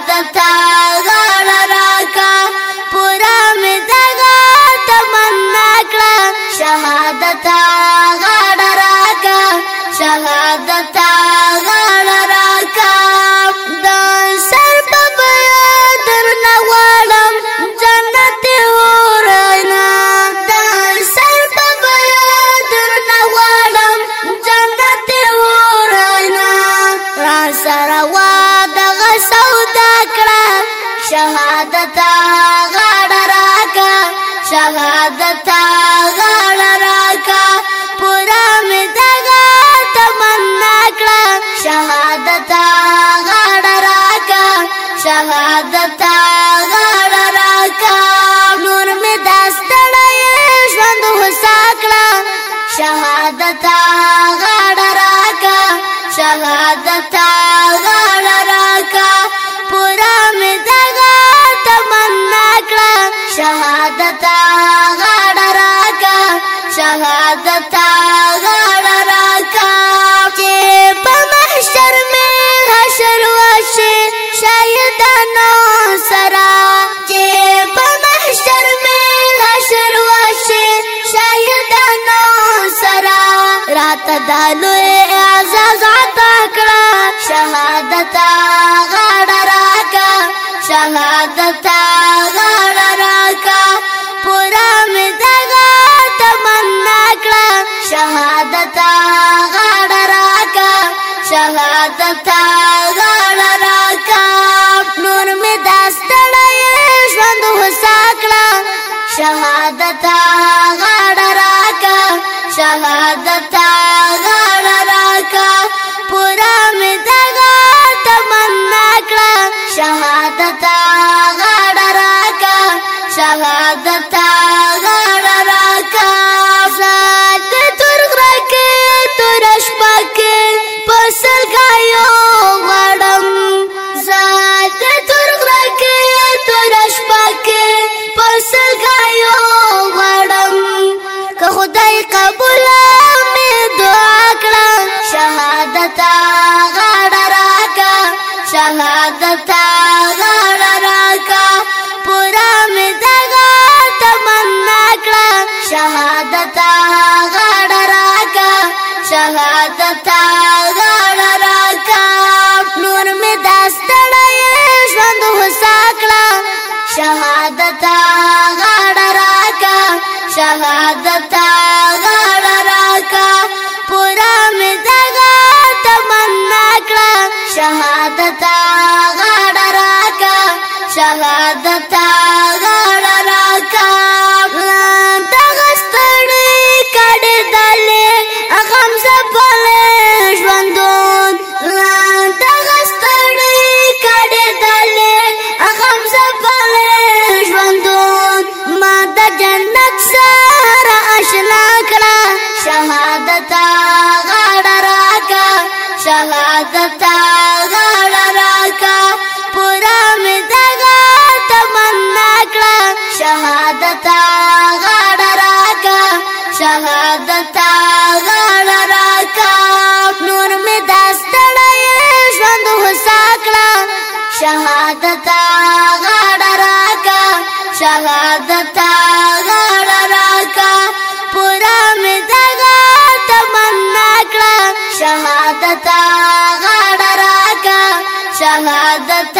da tá, da tá, tá. ta ta راته دالو اعزاز عطا کړه شهادت غاړه راکا شهادت غاړه راکا پورا مې دغه تمنا کړه شهادت غاړه راکا شهادت غاړه راکا نور مې داستړې ژوند هوسا کړه شهادت the